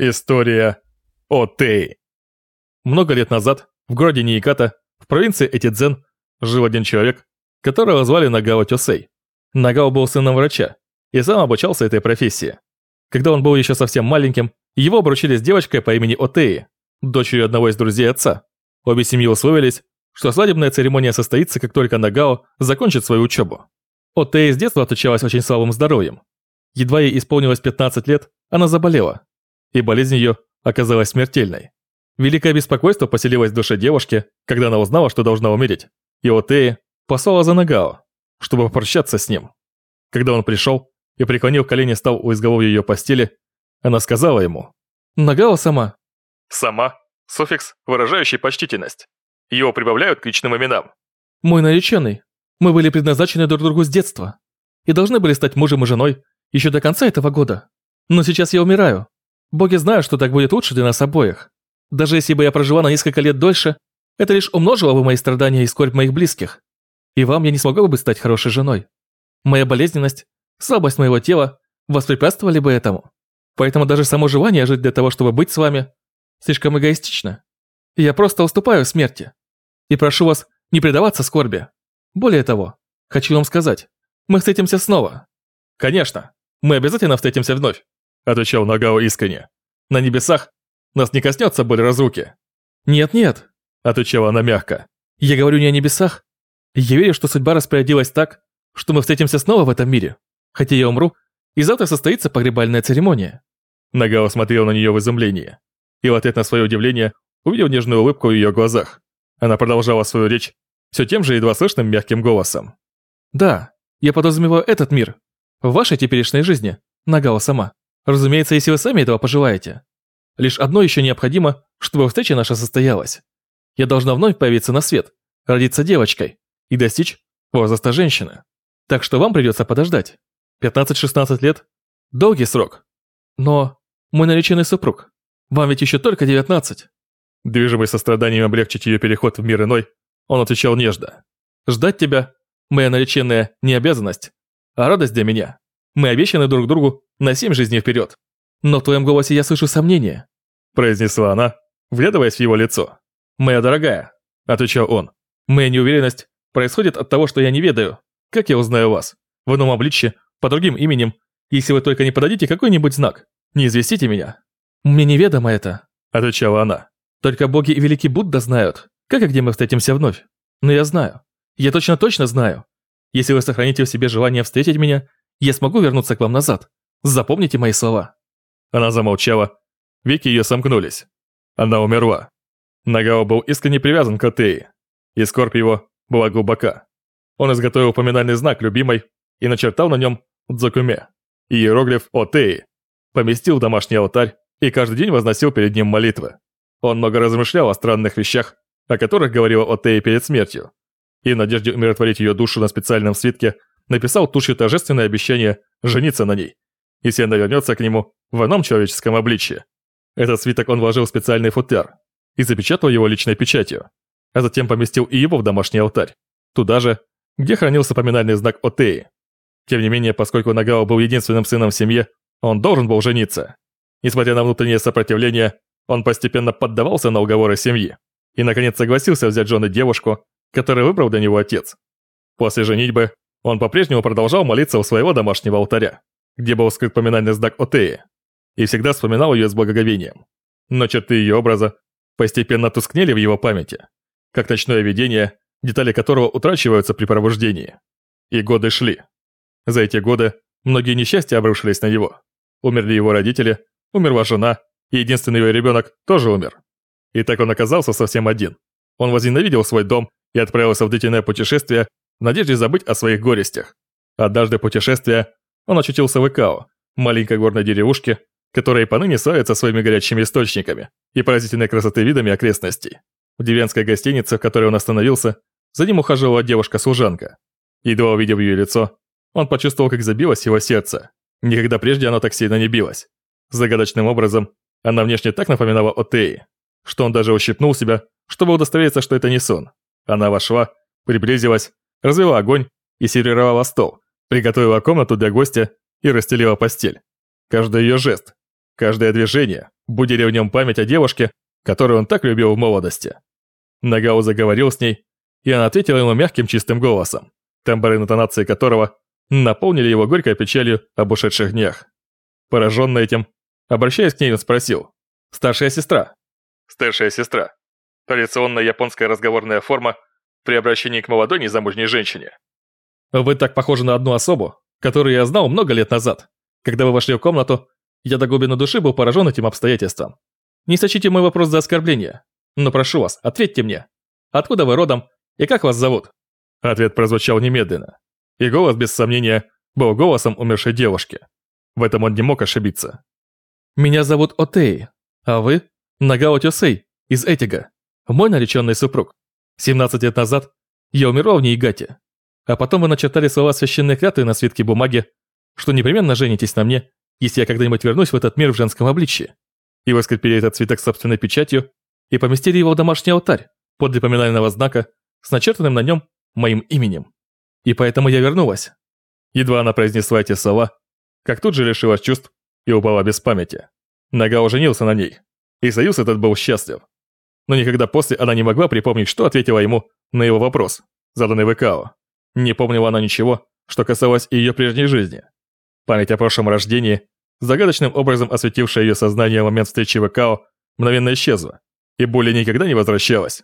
История о Тей. Много лет назад в городе Нииката, в провинции Этидзен, жил один человек, которого звали Нагао Тёсей. Нагао был сыном врача и сам обучался этой профессии. Когда он был еще совсем маленьким, его обручили с девочкой по имени Отеи, дочерью одного из друзей отца. Обе семьи условились, что свадебная церемония состоится, как только Нагао закончит свою учебу. Отеи с детства отличалась очень слабым здоровьем. Едва ей исполнилось 15 лет, она заболела и болезнь ее оказалась смертельной. Великое беспокойство поселилось в душе девушки, когда она узнала, что должна умереть. И Отеи послала за Нагао, чтобы попрощаться с ним. Когда он пришел и преклонил колени стал у изголовья ее постели, она сказала ему «Нагао сама». «Сама» – суффикс, выражающий почтительность. Его прибавляют к личным именам. «Мой нареченный, мы были предназначены друг другу с детства и должны были стать мужем и женой еще до конца этого года. Но сейчас я умираю, Боги знают, что так будет лучше для нас обоих. Даже если бы я прожила на несколько лет дольше, это лишь умножило бы мои страдания и скорбь моих близких. И вам я не смогла бы стать хорошей женой. Моя болезненность, слабость моего тела воспрепятствовали бы этому. Поэтому даже само желание жить для того, чтобы быть с вами, слишком эгоистично. Я просто уступаю смерти. И прошу вас не предаваться скорби. Более того, хочу вам сказать, мы встретимся снова. Конечно, мы обязательно встретимся вновь отвечал Нагао искренне. «На небесах нас не коснется боль разруки». «Нет-нет», – отвечала она мягко. «Я говорю не о небесах. Я верю, что судьба распорядилась так, что мы встретимся снова в этом мире. Хотя я умру, и завтра состоится погребальная церемония». Нагао смотрел на нее в изумлении. И в ответ на свое удивление увидел нежную улыбку в ее глазах. Она продолжала свою речь все тем же едва слышным мягким голосом. «Да, я подразумеваю этот мир. В вашей теперешней жизни, Нагао сама. Разумеется, если вы сами этого пожелаете. Лишь одно еще необходимо, чтобы встреча наша состоялась. Я должна вновь появиться на свет, родиться девочкой и достичь возраста женщины. Так что вам придется подождать. 15-16 лет – долгий срок. Но мой нареченный супруг, вам ведь еще только 19. Движимый состраданием облегчить ее переход в мир иной, он отвечал нежно. Ждать тебя – моя нареченная не обязанность, а радость для меня. Мы обещаны друг другу на семь жизней вперед. Но в твоем голосе я слышу сомнения», – произнесла она, вглядываясь в его лицо. «Моя дорогая», – отвечал он, – «моя неуверенность происходит от того, что я не ведаю, как я узнаю вас, в ином обличье, по другим именем, если вы только не подадите какой-нибудь знак, не известите меня». «Мне неведомо это», – отвечала она. «Только боги и великий Будда знают, как и где мы встретимся вновь. Но я знаю, я точно-точно знаю. Если вы сохраните в себе желание встретить меня, я смогу вернуться к вам назад. Запомните мои слова». Она замолчала. Веки ее сомкнулись. Она умерла. Нагао был искренне привязан к Атеи, и скорбь его была глубока. Он изготовил поминальный знак любимой и начертал на нем дзокуме, иероглиф Отеи, поместил в домашний алтарь и каждый день возносил перед ним молитвы. Он много размышлял о странных вещах, о которых говорила Отеи перед смертью, и в надежде умиротворить ее душу на специальном свитке написал тушью торжественное обещание жениться на ней если она вернется к нему в ином человеческом обличье. Этот свиток он вложил в специальный футляр и запечатал его личной печатью, а затем поместил и его в домашний алтарь, туда же, где хранился поминальный знак Отеи. Тем не менее, поскольку Нагао был единственным сыном в семье, он должен был жениться. Несмотря на внутреннее сопротивление, он постепенно поддавался на уговоры семьи и, наконец, согласился взять жены девушку, которую выбрал для него отец. После женитьбы он по-прежнему продолжал молиться у своего домашнего алтаря где был скрыт поминальный знак Отеи, и всегда вспоминал ее с благоговением. Но черты ее образа постепенно тускнели в его памяти, как ночное видение, детали которого утрачиваются при пробуждении. И годы шли. За эти годы многие несчастья обрушились на него. Умерли его родители, умерла жена, и единственный его ребенок тоже умер. И так он оказался совсем один. Он возненавидел свой дом и отправился в длительное путешествие в надежде забыть о своих горестях. Однажды путешествие он очутился в Икао, маленькой горной деревушке, которая и поныне славится своими горячими источниками и поразительной красоты видами окрестностей. В деревенской гостинице, в которой он остановился, за ним ухаживала девушка-служанка. Едва увидев ее лицо, он почувствовал, как забилось его сердце. Никогда прежде оно так сильно не билось. Загадочным образом, она внешне так напоминала Отеи, что он даже ущипнул себя, чтобы удостовериться, что это не сон. Она вошла, приблизилась, развела огонь и сервировала стол, Приготовила комнату для гостя и расстелила постель. Каждый ее жест, каждое движение будили в нем память о девушке, которую он так любил в молодости. Нагао заговорил с ней, и она ответила ему мягким чистым голосом, тембры интонации которого наполнили его горькой печалью об ушедших днях. Пораженный этим, обращаясь к ней, он спросил. «Старшая сестра». «Старшая сестра». Традиционная японская разговорная форма при обращении к молодой незамужней женщине. «Вы так похожи на одну особу, которую я знал много лет назад. Когда вы вошли в комнату, я до глубины души был поражен этим обстоятельством. Не сочите мой вопрос за оскорбление, но прошу вас, ответьте мне. Откуда вы родом и как вас зовут?» Ответ прозвучал немедленно, и голос, без сомнения, был голосом умершей девушки. В этом он не мог ошибиться. «Меня зовут Отей, а вы – Нагао Тёсей из Этига, мой нареченный супруг. 17 лет назад я умерла в Ниигате, а потом вы начертали слова священной клятвы на свитке бумаги, что непременно женитесь на мне, если я когда-нибудь вернусь в этот мир в женском обличье. И вы скрепили этот свиток собственной печатью и поместили его в домашний алтарь подле поминального знака с начертанным на нем моим именем. И поэтому я вернулась. Едва она произнесла эти слова, как тут же лишилась чувств и упала без памяти. Нага женился на ней, и союз этот был счастлив. Но никогда после она не могла припомнить, что ответила ему на его вопрос, заданный Векао. Не помнила она ничего, что касалось ее прежней жизни. Память о прошлом рождении, загадочным образом осветившая ее сознание в момент встречи Векао, мгновенно исчезла и более никогда не возвращалась.